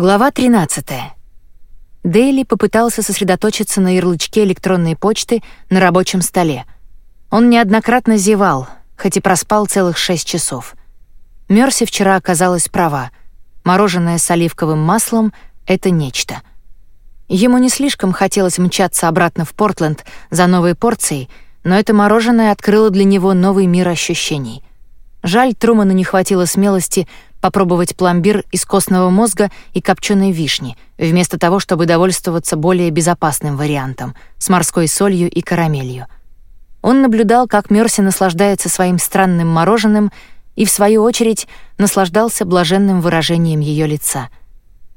Глава 13. Дейли попытался сосредоточиться на ярлычке электронной почты на рабочем столе. Он неоднократно зевал, хоть и проспал целых шесть часов. Мерси вчера оказалась права. Мороженое с оливковым маслом — это нечто. Ему не слишком хотелось мчаться обратно в Портленд за новой порцией, но это мороженое открыло для него новый мир ощущений. Жаль, Труману не хватило смелости попробовать пломбир из костного мозга и копченой вишни, вместо того, чтобы довольствоваться более безопасным вариантом с морской солью и карамелью. Он наблюдал, как Мерси наслаждается своим странным мороженым и, в свою очередь, наслаждался блаженным выражением ее лица.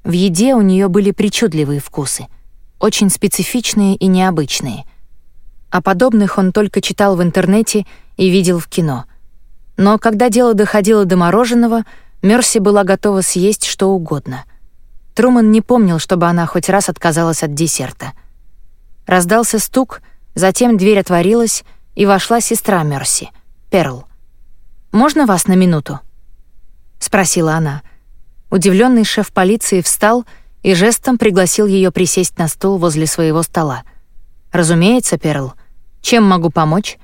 В еде у нее были причудливые вкусы, очень специфичные и необычные. О подобных он только читал в интернете и видел в кино. Но когда дело доходило до мороженого — Мерси была готова съесть что угодно. Труман не помнил, чтобы она хоть раз отказалась от десерта. Раздался стук, затем дверь отворилась, и вошла сестра Мерси, Перл. «Можно вас на минуту?» — спросила она. Удивленный шеф полиции встал и жестом пригласил ее присесть на стул возле своего стола. «Разумеется, Перл. Чем могу помочь?»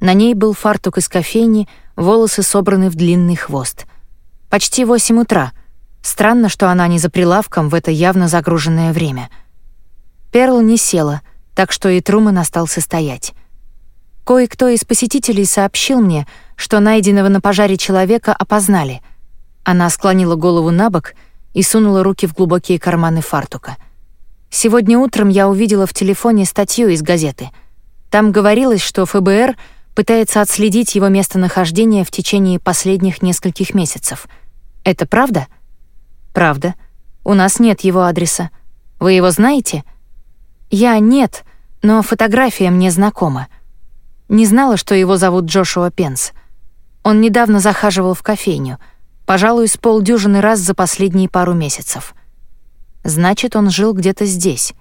На ней был фартук из кофейни, волосы собраны в длинный хвост. Почти восемь утра. Странно, что она не за прилавком в это явно загруженное время. Перл не села, так что и Труман остался стоять. Кое-кто из посетителей сообщил мне, что найденного на пожаре человека опознали. Она склонила голову на бок и сунула руки в глубокие карманы фартука. Сегодня утром я увидела в телефоне статью из газеты. Там говорилось, что ФБР пытается отследить его местонахождение в течение последних нескольких месяцев — это правда? Правда. У нас нет его адреса. Вы его знаете? Я нет, но фотография мне знакома. Не знала, что его зовут Джошуа Пенс. Он недавно захаживал в кофейню, пожалуй, с полдюжины раз за последние пару месяцев. Значит, он жил где-то здесь.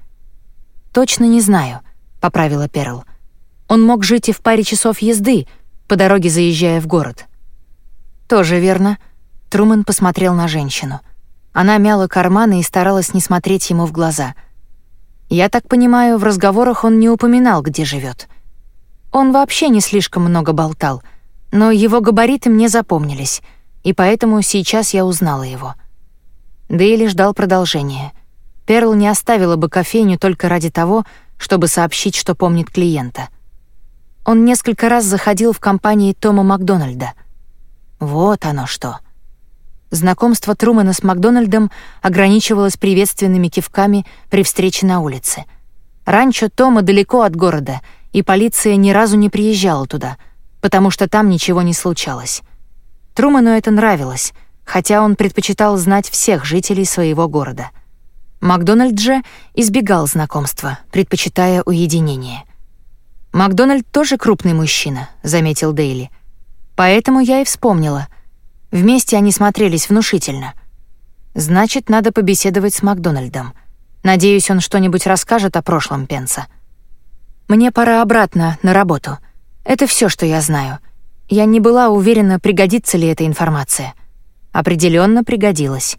Точно не знаю, поправила Перл. Он мог жить и в паре часов езды, по дороге заезжая в город. Тоже верно. Труман посмотрел на женщину. Она мяла карманы и старалась не смотреть ему в глаза. Я так понимаю, в разговорах он не упоминал, где живет. Он вообще не слишком много болтал, но его габариты мне запомнились, и поэтому сейчас я узнала его. Дейли ждал продолжения. Перл не оставила бы кофейню только ради того, чтобы сообщить, что помнит клиента. Он несколько раз заходил в компании Тома Макдональда. Вот оно что. Знакомство Трумана с Макдональдом ограничивалось приветственными кивками при встрече на улице. Ранчо Тома далеко от города, и полиция ни разу не приезжала туда, потому что там ничего не случалось. Труману это нравилось, хотя он предпочитал знать всех жителей своего города. Макдональд же избегал знакомства, предпочитая уединение. «Макдональд тоже крупный мужчина», — заметил Дейли. «Поэтому я и вспомнила — Вместе они смотрелись внушительно. Значит, надо побеседовать с Макдональдом. Надеюсь, он что-нибудь расскажет о прошлом Пенса. Мне пора обратно на работу. Это все, что я знаю. Я не была уверена, пригодится ли эта информация. Определенно пригодилась.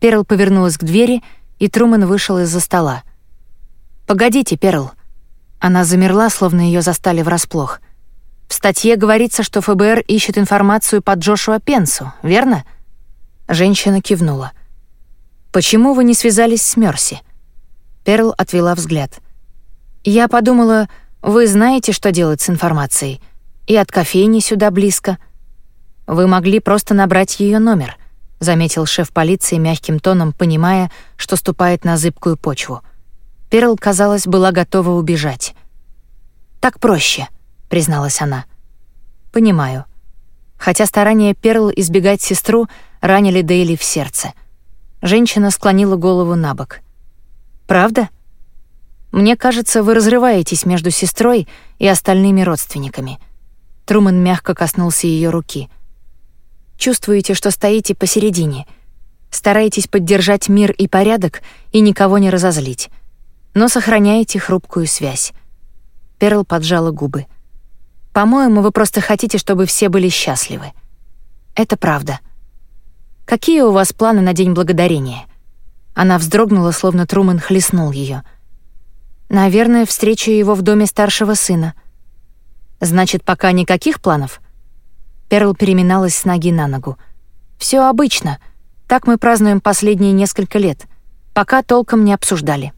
Перл повернулась к двери, и Труман вышел из-за стола. «Погодите, Перл». Она замерла, словно ее застали врасплох — в статье говорится, что ФБР ищет информацию по Джошуа Пенсу, верно? Женщина кивнула. Почему вы не связались с Мерси? Перл отвела взгляд. Я подумала, вы знаете, что делать с информацией, и от кофейни сюда близко. Вы могли просто набрать ее номер, заметил шеф полиции мягким тоном, понимая, что ступает на зыбкую почву. Перл, казалось, была готова убежать. Так проще призналась она. Понимаю. Хотя старания Перл избегать сестру ранили Дейли в сердце. Женщина склонила голову на бок. Правда? Мне кажется, вы разрываетесь между сестрой и остальными родственниками. Труман мягко коснулся ее руки. Чувствуете, что стоите посередине. Стараетесь поддержать мир и порядок и никого не разозлить. Но сохраняете хрупкую связь. Перл поджала губы. По-моему, вы просто хотите, чтобы все были счастливы. Это правда. Какие у вас планы на День Благодарения? Она вздрогнула, словно Трумэн хлестнул ее. «Наверное, встречу его в доме старшего сына». «Значит, пока никаких планов?» Перл переминалась с ноги на ногу. Все обычно. Так мы празднуем последние несколько лет. Пока толком не обсуждали».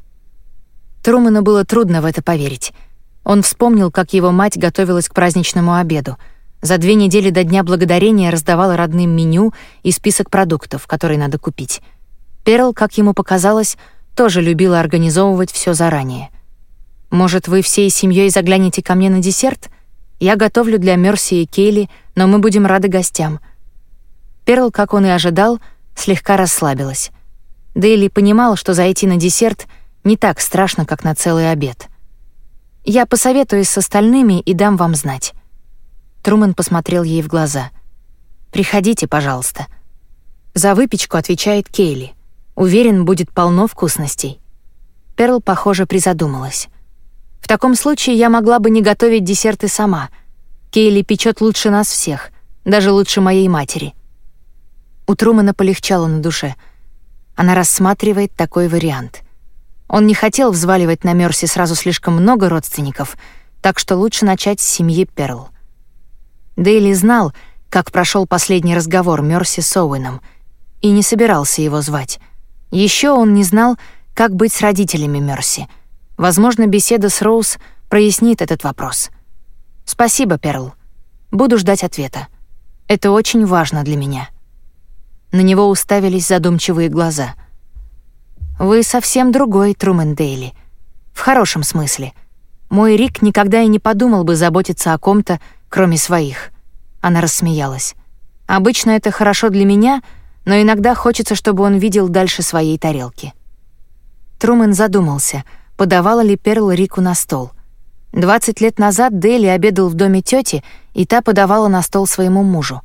Трумэну было трудно в это поверить. Он вспомнил, как его мать готовилась к праздничному обеду. За две недели до Дня Благодарения раздавала родным меню и список продуктов, которые надо купить. Перл, как ему показалось, тоже любила организовывать все заранее. «Может, вы всей семьей заглянете ко мне на десерт? Я готовлю для Мерси и Кейли, но мы будем рады гостям». Перл, как он и ожидал, слегка расслабилась. Дейли понимал, что зайти на десерт не так страшно, как на целый обед. «Я посоветуюсь с остальными и дам вам знать». Трумэн посмотрел ей в глаза. «Приходите, пожалуйста». За выпечку отвечает Кейли. Уверен, будет полно вкусностей. Перл, похоже, призадумалась. В таком случае я могла бы не готовить десерты сама. Кейли печет лучше нас всех, даже лучше моей матери. У Трумана полегчало на душе. Она рассматривает такой вариант. Он не хотел взваливать на Мерси сразу слишком много родственников, так что лучше начать с семьи Перл. Дейли знал, как прошел последний разговор Мерси с Оуэном, и не собирался его звать — еще он не знал, как быть с родителями Мерси. Возможно, беседа с Роуз прояснит этот вопрос. «Спасибо, Перл. Буду ждать ответа. Это очень важно для меня». На него уставились задумчивые глаза. «Вы совсем другой, Трумен Дейли. В хорошем смысле. Мой Рик никогда и не подумал бы заботиться о ком-то, кроме своих». Она рассмеялась. «Обычно это хорошо для меня», но иногда хочется, чтобы он видел дальше своей тарелки. Трумэн задумался, подавала ли Перл Рику на стол. 20 лет назад Дели обедал в доме тети, и та подавала на стол своему мужу.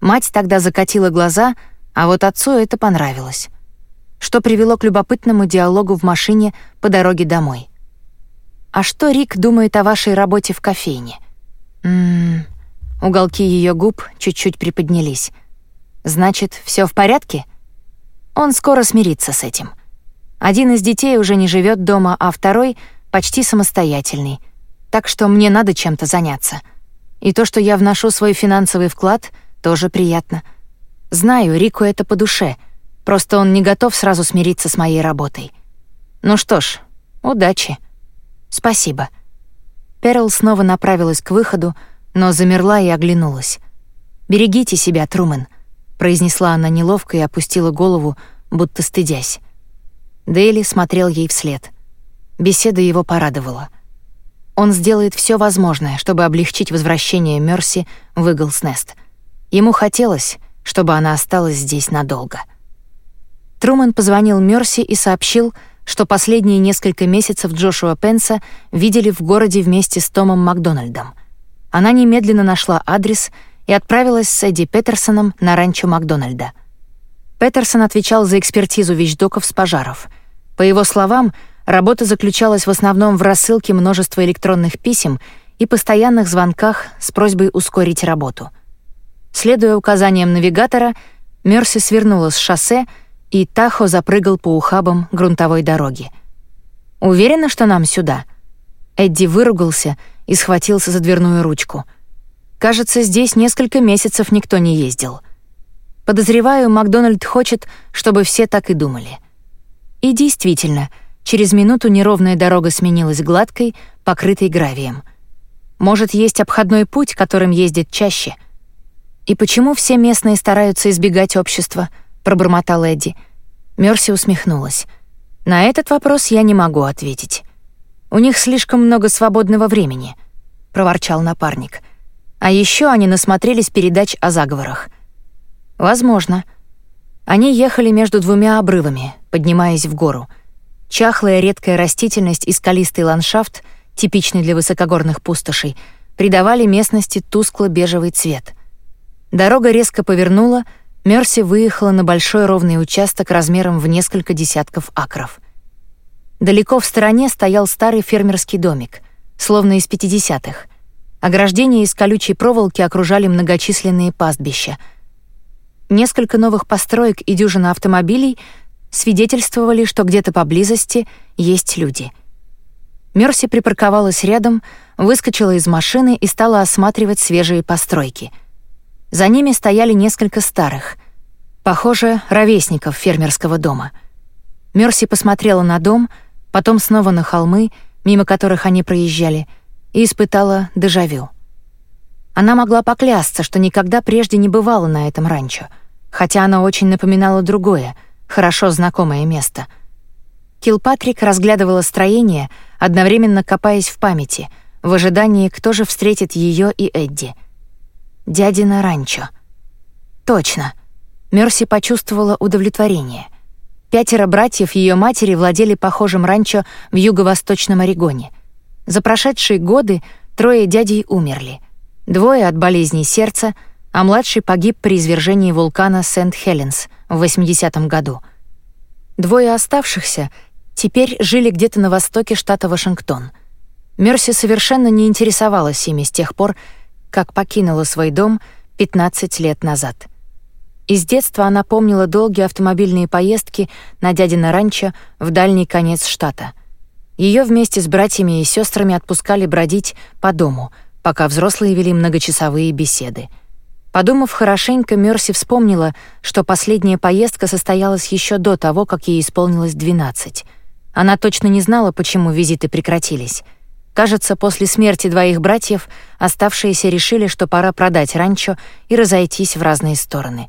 Мать тогда закатила глаза, а вот отцу это понравилось. Что привело к любопытному диалогу в машине по дороге домой. «А что Рик думает о вашей работе в кофейне?» «Ммм...» Уголки ее губ чуть-чуть приподнялись. Значит, все в порядке? Он скоро смирится с этим. Один из детей уже не живет дома, а второй почти самостоятельный. Так что мне надо чем-то заняться. И то, что я вношу свой финансовый вклад, тоже приятно. Знаю, Рику это по душе. Просто он не готов сразу смириться с моей работой. Ну что ж, удачи. Спасибо. Перл снова направилась к выходу, но замерла и оглянулась. Берегите себя, Трумэн произнесла она неловко и опустила голову, будто стыдясь. Дейли смотрел ей вслед. Беседа его порадовала. Он сделает все возможное, чтобы облегчить возвращение Мерси в Иглс-Нест. Ему хотелось, чтобы она осталась здесь надолго. Трумэн позвонил Мерси и сообщил, что последние несколько месяцев Джошуа Пенса видели в городе вместе с Томом Макдональдом. Она немедленно нашла адрес — и отправилась с Эдди Петерсоном на ранчо Макдональда. Петерсон отвечал за экспертизу вещдоков с пожаров. По его словам, работа заключалась в основном в рассылке множества электронных писем и постоянных звонках с просьбой ускорить работу. Следуя указаниям навигатора, Мерси свернула с шоссе, и Тахо запрыгал по ухабам грунтовой дороги. «Уверена, что нам сюда?» Эдди выругался и схватился за дверную ручку — Кажется, здесь несколько месяцев никто не ездил. Подозреваю, Макдональд хочет, чтобы все так и думали. И действительно, через минуту неровная дорога сменилась гладкой, покрытой гравием. Может, есть обходной путь, которым ездит чаще. И почему все местные стараются избегать общества? Пробормотал Эдди. Мерси усмехнулась. На этот вопрос я не могу ответить. У них слишком много свободного времени, проворчал напарник. А еще они насмотрелись передач о заговорах. Возможно. Они ехали между двумя обрывами, поднимаясь в гору. Чахлая редкая растительность и скалистый ландшафт, типичный для высокогорных пустошей, придавали местности тускло-бежевый цвет. Дорога резко повернула, Мерси выехала на большой ровный участок размером в несколько десятков акров. Далеко в стороне стоял старый фермерский домик, словно из 50-х. Ограждения из колючей проволоки окружали многочисленные пастбища. Несколько новых построек и дюжина автомобилей свидетельствовали, что где-то поблизости есть люди. Мерси припарковалась рядом, выскочила из машины и стала осматривать свежие постройки. За ними стояли несколько старых, похоже, ровесников фермерского дома. Мерси посмотрела на дом, потом снова на холмы, мимо которых они проезжали, и испытала дежавю. Она могла поклясться, что никогда прежде не бывала на этом ранчо, хотя оно очень напоминало другое, хорошо знакомое место. Килпатрик разглядывала строение, одновременно копаясь в памяти, в ожидании, кто же встретит ее и Эдди. Дядина ранчо. Точно. Мерси почувствовала удовлетворение. Пятеро братьев ее матери владели похожим ранчо в юго-восточном Орегоне. За прошедшие годы трое дядей умерли — Двое от болезней сердца, а младший погиб при извержении вулкана Сент-Хеленс в 80-м году. Двое оставшихся теперь жили где-то на востоке штата Вашингтон. Мерси совершенно не интересовалась ими с тех пор, как покинула свой дом 15 лет назад. Из детства она помнила долгие автомобильные поездки на дядино ранчо в дальний конец штата. Ее вместе с братьями и сестрами отпускали бродить по дому — пока взрослые вели многочасовые беседы. Подумав хорошенько, Мерси вспомнила, что последняя поездка состоялась еще до того, как ей исполнилось 12. Она точно не знала, почему визиты прекратились. Кажется, после смерти двоих братьев оставшиеся решили, что пора продать ранчо и разойтись в разные стороны.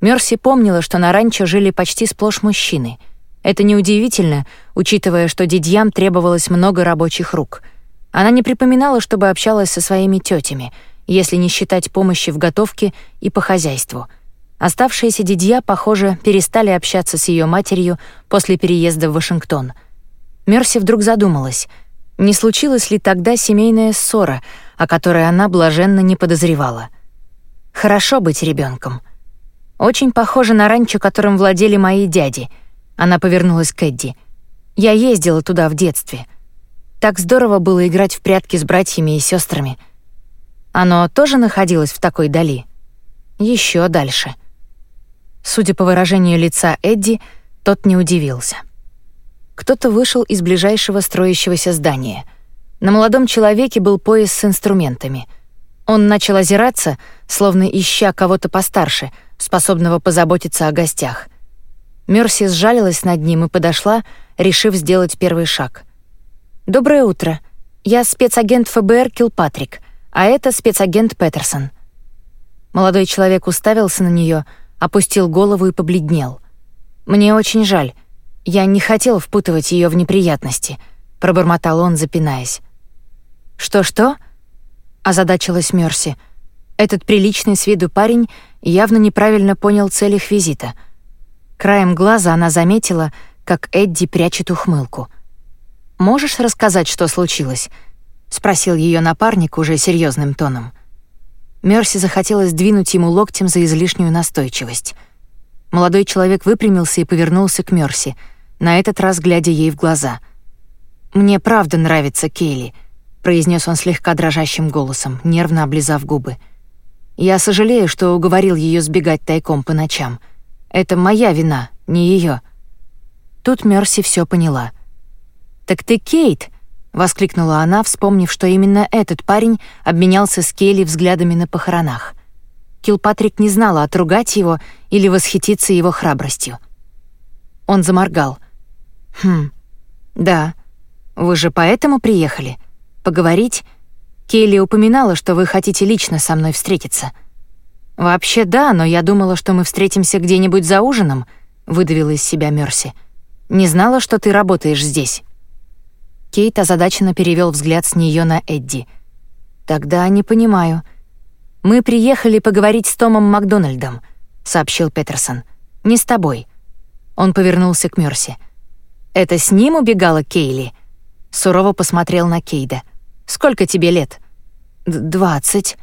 Мерси помнила, что на ранчо жили почти сплошь мужчины. Это неудивительно, учитывая, что дядьям требовалось много рабочих рук — она не припоминала, чтобы общалась со своими тетями, если не считать помощи в готовке и по хозяйству. Оставшиеся дядья, похоже, перестали общаться с ее матерью после переезда в Вашингтон. Мерси вдруг задумалась, не случилась ли тогда семейная ссора, о которой она блаженно не подозревала. Хорошо быть ребенком. Очень похоже на ранчо, которым владели мои дяди. Она повернулась к Эдди. Я ездила туда в детстве — так здорово было играть в прятки с братьями и сестрами. Оно тоже находилось в такой дали. Еще дальше. Судя по выражению лица Эдди, тот не удивился. Кто-то вышел из ближайшего строящегося здания. На молодом человеке был пояс с инструментами. Он начал озираться, словно ища кого-то постарше, способного позаботиться о гостях. Мерси сжалилась над ним и подошла, решив сделать первый шаг — «Доброе утро. Я спецагент ФБР Килпатрик, а это спецагент Петерсон». Молодой человек уставился на нее, опустил голову и побледнел. «Мне очень жаль. Я не хотел впутывать ее в неприятности», — пробормотал он, запинаясь. «Что-что?» — озадачилась Мерси. Этот приличный с виду парень явно неправильно понял цель их визита. Краем глаза она заметила, как Эдди прячет ухмылку — Можешь рассказать, что случилось?» — спросил ее напарник уже серьезным тоном. Мерси захотелось двинуть ему локтем за излишнюю настойчивость. Молодой человек выпрямился и повернулся к Мерси, на этот раз глядя ей в глаза. «Мне правда нравится Кейли», — произнес он слегка дрожащим голосом, нервно облизав губы. «Я сожалею, что уговорил ее сбегать тайком по ночам. Это моя вина, не ее. Тут Мерси все поняла — «Так ты Кейт!» — воскликнула она, вспомнив, что именно этот парень обменялся с Келли взглядами на похоронах. Килпатрик не знала, отругать его или восхититься его храбростью. Он заморгал. «Хм, да. Вы же поэтому приехали? Поговорить? Келли упоминала, что вы хотите лично со мной встретиться». «Вообще да, но я думала, что мы встретимся где-нибудь за ужином», — выдавила из себя Мерси. «Не знала, что ты работаешь здесь». Кейт озадаченно перевел взгляд с нее на Эдди. «Тогда не понимаю. Мы приехали поговорить с Томом Макдональдом», — сообщил Петерсон. «Не с тобой». Он повернулся к Мерси. «Это с ним убегала Кейли?» Сурово посмотрел на Кейда. «Сколько тебе лет?» «Двадцать».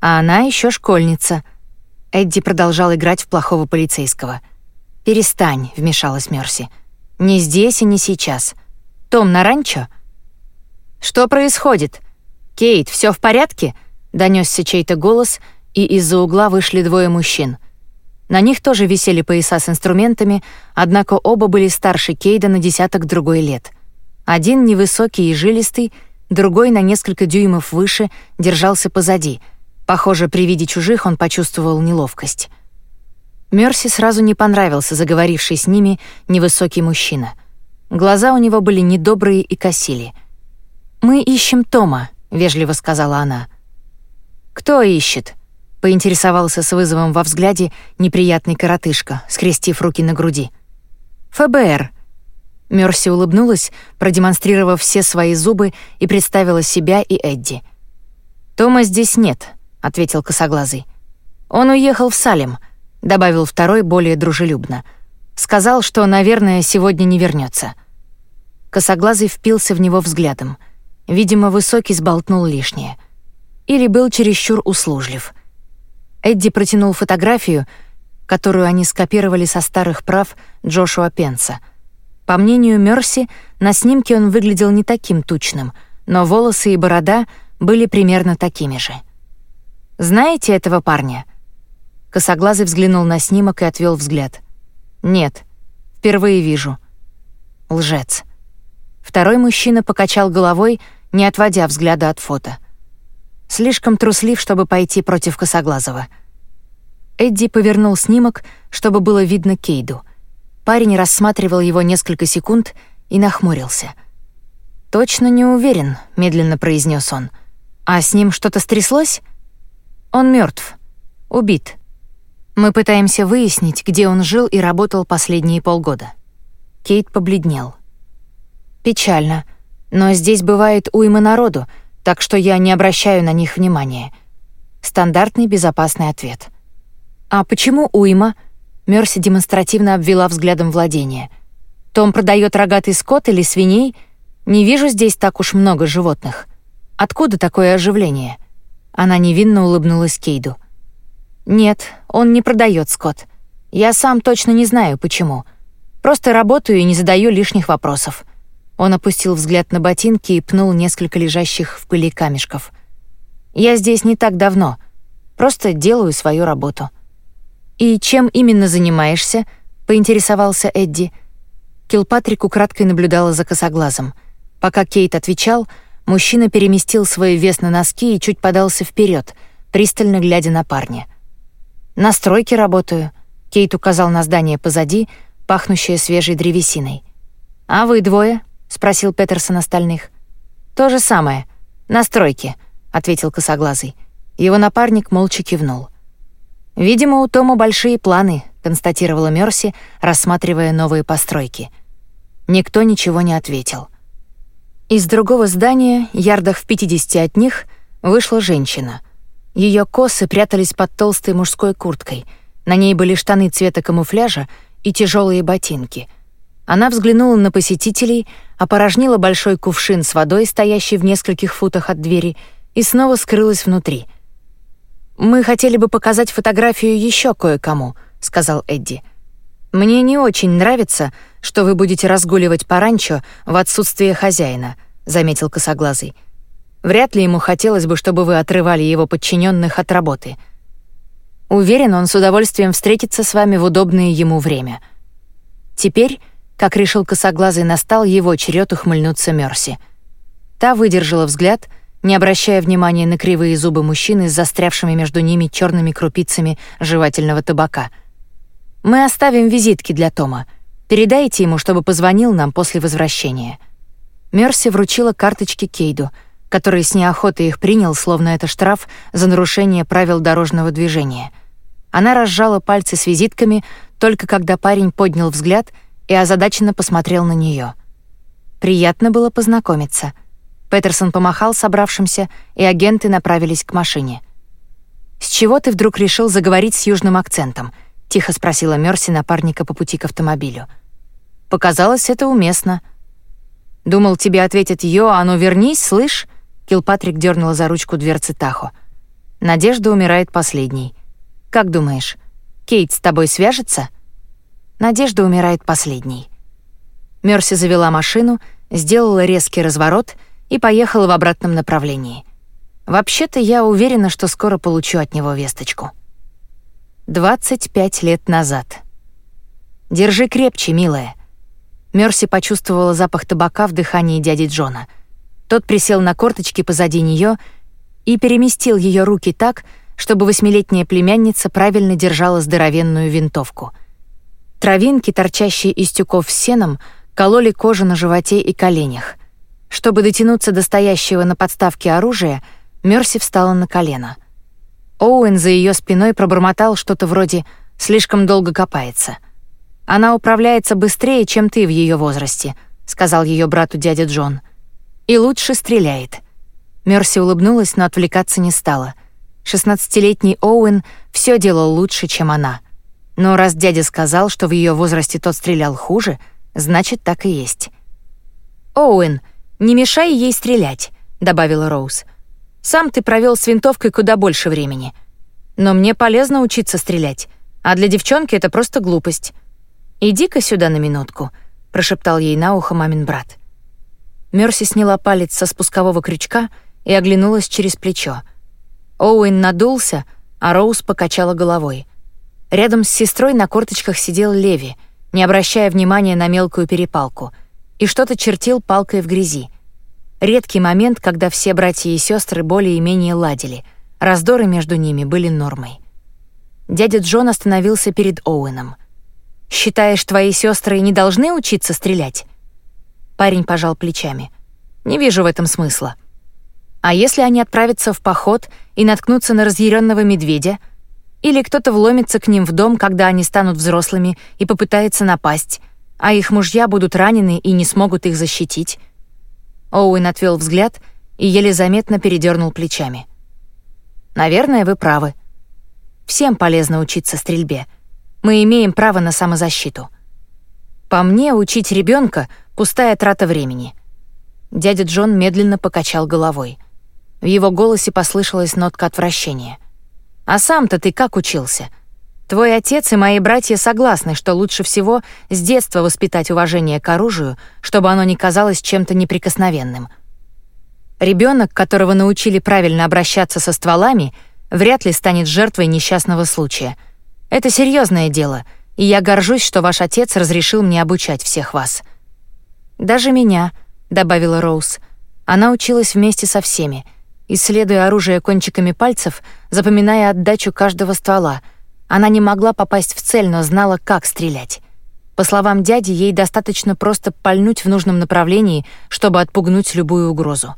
«А она еще школьница». Эдди продолжал играть в плохого полицейского. «Перестань», — вмешалась Мерси. «Не здесь и не сейчас. Том на ранчо?» «Что происходит? Кейт, все в порядке?» — донесся чей-то голос, и из-за угла вышли двое мужчин. На них тоже висели пояса с инструментами, однако оба были старше Кейда на десяток другой лет. Один невысокий и жилистый, другой на несколько дюймов выше держался позади. Похоже, при виде чужих он почувствовал неловкость. Мерси сразу не понравился заговоривший с ними невысокий мужчина. Глаза у него были недобрые и косили. «Мы ищем Тома», — вежливо сказала она. «Кто ищет?» — поинтересовался с вызовом во взгляде неприятный коротышка, скрестив руки на груди. «ФБР», Мерси улыбнулась, продемонстрировав все свои зубы и представила себя и Эдди. «Тома здесь нет», — ответил косоглазый. «Он уехал в Салем», — добавил второй более дружелюбно. «Сказал, что, наверное, сегодня не вернется. Косоглазый впился в него взглядом. Видимо, высокий сболтнул лишнее. Или был чересчур услужлив. Эдди протянул фотографию, которую они скопировали со старых прав Джошуа Пенса — по мнению Мерси, на снимке он выглядел не таким тучным, но волосы и борода были примерно такими же. «Знаете этого парня?» Косоглазый взглянул на снимок и отвел взгляд. «Нет, впервые вижу». Лжец. Второй мужчина покачал головой, не отводя взгляда от фото. Слишком труслив, чтобы пойти против Косоглазого. Эдди повернул снимок, чтобы было видно Кейду — Парень рассматривал его несколько секунд и нахмурился. «Точно не уверен», — медленно произнес он. «А с ним что-то стряслось?» «Он мертв, Убит. Мы пытаемся выяснить, где он жил и работал последние полгода». Кейт побледнел. «Печально, но здесь бывает уйма народу, так что я не обращаю на них внимания». Стандартный безопасный ответ. «А почему уйма?» Мерси демонстративно обвела взглядом владение. «Том продает рогатый скот или свиней? Не вижу здесь так уж много животных. Откуда такое оживление?» Она невинно улыбнулась Кейду. «Нет, он не продает скот. Я сам точно не знаю, почему. Просто работаю и не задаю лишних вопросов». Он опустил взгляд на ботинки и пнул несколько лежащих в пыли камешков. «Я здесь не так давно. Просто делаю свою работу». «И чем именно занимаешься?» — поинтересовался Эдди. Килпатрик украдкой наблюдала за косоглазом. Пока Кейт отвечал, мужчина переместил свой вес на носки и чуть подался вперед, пристально глядя на парня. «На стройке работаю», — Кейт указал на здание позади, пахнущее свежей древесиной. «А вы двое?» — спросил Петерсон остальных. «То же самое. На стройке», — ответил косоглазый. Его напарник молча кивнул. «Видимо, у Тома большие планы», — констатировала Мерси, рассматривая новые постройки. Никто ничего не ответил. Из другого здания, ярдах в 50 от них, вышла женщина. Ее косы прятались под толстой мужской курткой. На ней были штаны цвета камуфляжа и тяжелые ботинки. Она взглянула на посетителей, опорожнила большой кувшин с водой, стоящий в нескольких футах от двери, и снова скрылась внутри — «Мы хотели бы показать фотографию еще кое-кому», — сказал Эдди. «Мне не очень нравится, что вы будете разгуливать по ранчо в отсутствие хозяина», — заметил косоглазый. «Вряд ли ему хотелось бы, чтобы вы отрывали его подчиненных от работы. Уверен, он с удовольствием встретится с вами в удобное ему время». Теперь, как решил косоглазый, настал его черед ухмыльнуться Мерси. Та выдержала взгляд — не обращая внимания на кривые зубы мужчины с застрявшими между ними черными крупицами жевательного табака. «Мы оставим визитки для Тома. Передайте ему, чтобы позвонил нам после возвращения». Мерси вручила карточки Кейду, который с неохотой их принял, словно это штраф за нарушение правил дорожного движения. Она разжала пальцы с визитками, только когда парень поднял взгляд и озадаченно посмотрел на нее. Приятно было познакомиться — Петерсон помахал собравшимся, и агенты направились к машине. «С чего ты вдруг решил заговорить с южным акцентом?» — тихо спросила Мерси напарника по пути к автомобилю. «Показалось это уместно». «Думал, тебе ответит Йо, а ну вернись, слышь?» Килпатрик дернула за ручку дверцы Тахо. «Надежда умирает последней. Как думаешь, Кейт с тобой свяжется?» «Надежда умирает последней». Мерси завела машину, сделала резкий разворот — и поехала в обратном направлении. Вообще-то я уверена, что скоро получу от него весточку. 25 лет назад. «Держи крепче, милая». Мерси почувствовала запах табака в дыхании дяди Джона. Тот присел на корточки позади нее и переместил ее руки так, чтобы восьмилетняя племянница правильно держала здоровенную винтовку. Травинки, торчащие из тюков с сеном, кололи кожу на животе и коленях. Чтобы дотянуться до стоящего на подставке оружия, Мерси встала на колено. Оуэн за ее спиной пробормотал что-то вроде «слишком долго копается». «Она управляется быстрее, чем ты в ее возрасте», — сказал ее брату дядя Джон. «И лучше стреляет». Мерси улыбнулась, но отвлекаться не стала. Шестнадцатилетний Оуэн все делал лучше, чем она. Но раз дядя сказал, что в ее возрасте тот стрелял хуже, значит, так и есть. «Оуэн, не мешай ей стрелять», — добавила Роуз. «Сам ты провел с винтовкой куда больше времени. Но мне полезно учиться стрелять, а для девчонки это просто глупость. Иди-ка сюда на минутку», — прошептал ей на ухо мамин брат. Мерси сняла палец со спускового крючка и оглянулась через плечо. Оуэн надулся, а Роуз покачала головой. Рядом с сестрой на корточках сидел Леви, не обращая внимания на мелкую перепалку, и что-то чертил палкой в грязи. Редкий момент, когда все братья и сестры более-менее ладили. Раздоры между ними были нормой. Дядя Джон остановился перед Оуэном. «Считаешь, твои сестры не должны учиться стрелять?» Парень пожал плечами. «Не вижу в этом смысла. А если они отправятся в поход и наткнутся на разъяренного медведя? Или кто-то вломится к ним в дом, когда они станут взрослыми, и попытается напасть, а их мужья будут ранены и не смогут их защитить? Оуэн отвел взгляд и еле заметно передернул плечами. «Наверное, вы правы. Всем полезно учиться стрельбе. Мы имеем право на самозащиту. По мне, учить ребенка пустая трата времени». Дядя Джон медленно покачал головой — в его голосе послышалась нотка отвращения. «А сам-то ты как учился? Твой отец и мои братья согласны, что лучше всего с детства воспитать уважение к оружию, чтобы оно не казалось чем-то неприкосновенным. Ребенок, которого научили правильно обращаться со стволами, вряд ли станет жертвой несчастного случая. Это серьезное дело, и я горжусь, что ваш отец разрешил мне обучать всех вас». «Даже меня», — добавила Роуз. Она училась вместе со всеми — исследуя оружие кончиками пальцев, запоминая отдачу каждого ствола. Она не могла попасть в цель, но знала, как стрелять. По словам дяди, ей достаточно просто пальнуть в нужном направлении, чтобы отпугнуть любую угрозу.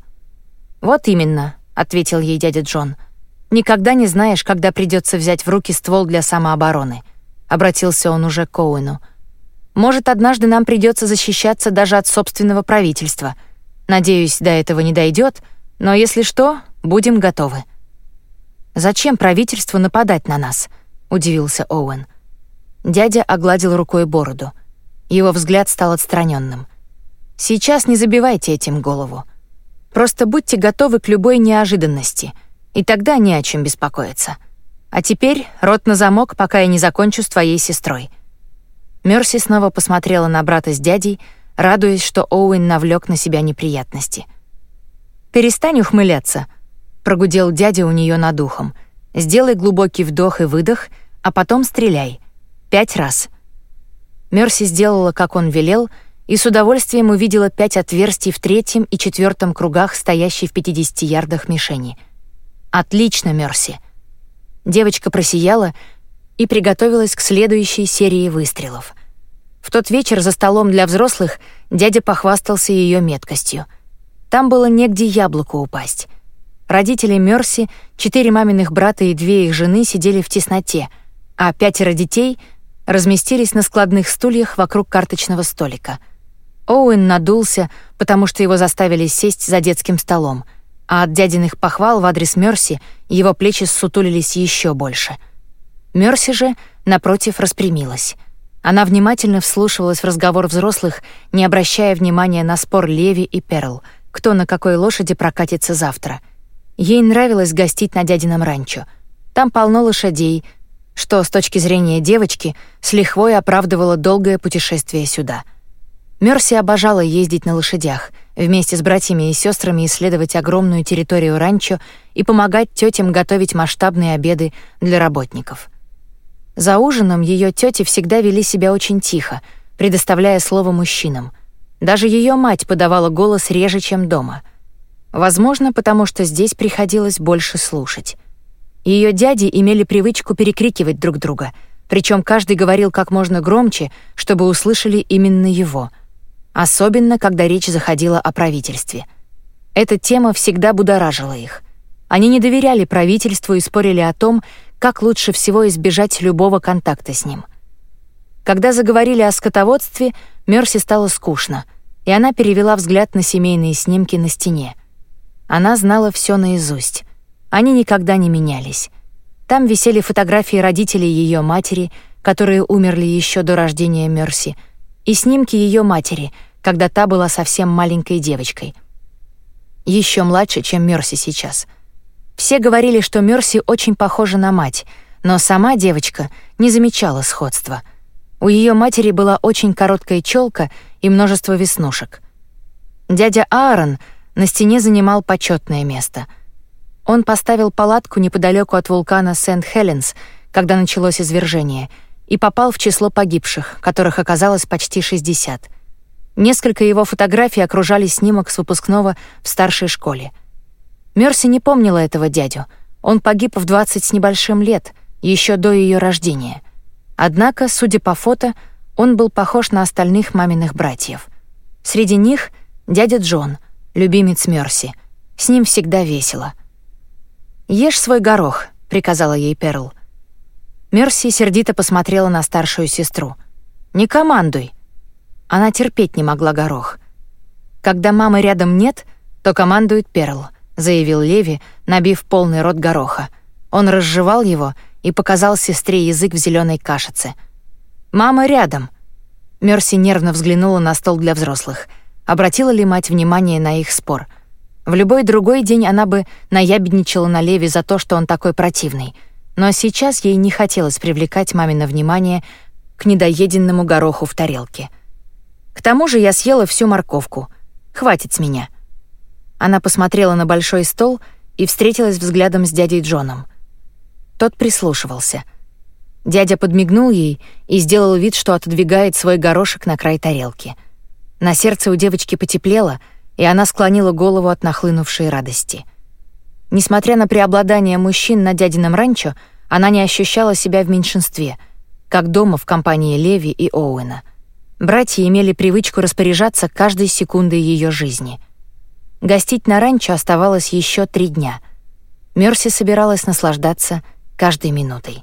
«Вот именно», — ответил ей дядя Джон. «Никогда не знаешь, когда придется взять в руки ствол для самообороны», — обратился он уже к Оуэну. «Может, однажды нам придется защищаться даже от собственного правительства. Надеюсь, до этого не дойдет, но если что, будем готовы». «Зачем правительству нападать на нас?» — удивился Оуэн. Дядя огладил рукой бороду. Его взгляд стал отстраненным. «Сейчас не забивайте этим голову. Просто будьте готовы к любой неожиданности, и тогда не о чем беспокоиться. А теперь рот на замок, пока я не закончу с твоей сестрой». Мерси снова посмотрела на брата с дядей, радуясь, что Оуэн навлек на себя неприятности — «Перестань ухмыляться», — прогудел дядя у нее над ухом. «Сделай глубокий вдох и выдох, а потом стреляй. Пять раз». Мерси сделала, как он велел, и с удовольствием увидела пять отверстий в третьем и четвертом кругах, стоящей в 50 ярдах мишени. «Отлично, Мерси». Девочка просияла и приготовилась к следующей серии выстрелов. В тот вечер за столом для взрослых дядя похвастался ее меткостью — там было негде яблоку упасть. Родители Мерси, четыре маминых брата и две их жены сидели в тесноте, а пятеро детей разместились на складных стульях вокруг карточного столика. Оуэн надулся, потому что его заставили сесть за детским столом, а от дядиных похвал в адрес Мерси его плечи ссутулились еще больше. Мерси же, напротив, распрямилась. Она внимательно вслушивалась в разговор взрослых, не обращая внимания на спор Леви и Перл — кто на какой лошади прокатится завтра. Ей нравилось гостить на дядином ранчо. Там полно лошадей, что с точки зрения девочки с лихвой оправдывало долгое путешествие сюда. Мерси обожала ездить на лошадях, вместе с братьями и сестрами исследовать огромную территорию ранчо и помогать тетям готовить масштабные обеды для работников. За ужином ее тети всегда вели себя очень тихо, предоставляя слово мужчинам. Даже ее мать подавала голос реже, чем дома. Возможно, потому что здесь приходилось больше слушать. Ее дяди имели привычку перекрикивать друг друга, причем каждый говорил как можно громче, чтобы услышали именно его. Особенно, когда речь заходила о правительстве. Эта тема всегда будоражила их. Они не доверяли правительству и спорили о том, как лучше всего избежать любого контакта с ним. Когда заговорили о скотоводстве, Мерси стало скучно, и она перевела взгляд на семейные снимки на стене. Она знала все наизусть. Они никогда не менялись. Там висели фотографии родителей ее матери, которые умерли еще до рождения Мерси, и снимки ее матери, когда та была совсем маленькой девочкой. Еще младше, чем Мерси сейчас — все говорили, что Мерси очень похожа на мать, но сама девочка не замечала сходства. У ее матери была очень короткая челка и множество веснушек. Дядя Аарон на стене занимал почетное место. Он поставил палатку неподалеку от вулкана Сент-Хеленс, когда началось извержение, и попал в число погибших, которых оказалось почти 60. Несколько его фотографий окружали снимок с выпускного в старшей школе — Мерси не помнила этого дядю. Он погиб в 20 с небольшим лет, еще до ее рождения. Однако, судя по фото, он был похож на остальных маминых братьев. Среди них дядя Джон, любимец Мерси. С ним всегда весело. «Ешь свой горох», — приказала ей Перл. Мерси сердито посмотрела на старшую сестру. «Не командуй». Она терпеть не могла горох. Когда мамы рядом нет, то командует Перл —— заявил Леви, набив полный рот гороха. Он разжевал его и показал сестре язык в зеленой кашице. «Мама рядом!» Мерси нервно взглянула на стол для взрослых. Обратила ли мать внимание на их спор? В любой другой день она бы наябедничала на Леви за то, что он такой противный. Но сейчас ей не хотелось привлекать мамино внимание к недоеденному гороху в тарелке. К тому же я съела всю морковку. Хватит с меня. Она посмотрела на большой стол и встретилась взглядом с дядей Джоном. Тот прислушивался. Дядя подмигнул ей и сделал вид, что отодвигает свой горошек на край тарелки. На сердце у девочки потеплело, и она склонила голову от нахлынувшей радости. Несмотря на преобладание мужчин на дядином ранчо, она не ощущала себя в меньшинстве, как дома в компании Леви и Оуэна. Братья имели привычку распоряжаться каждой секундой ее жизни — Гостить на ранчо оставалось еще три дня. Мерси собиралась наслаждаться каждой минутой.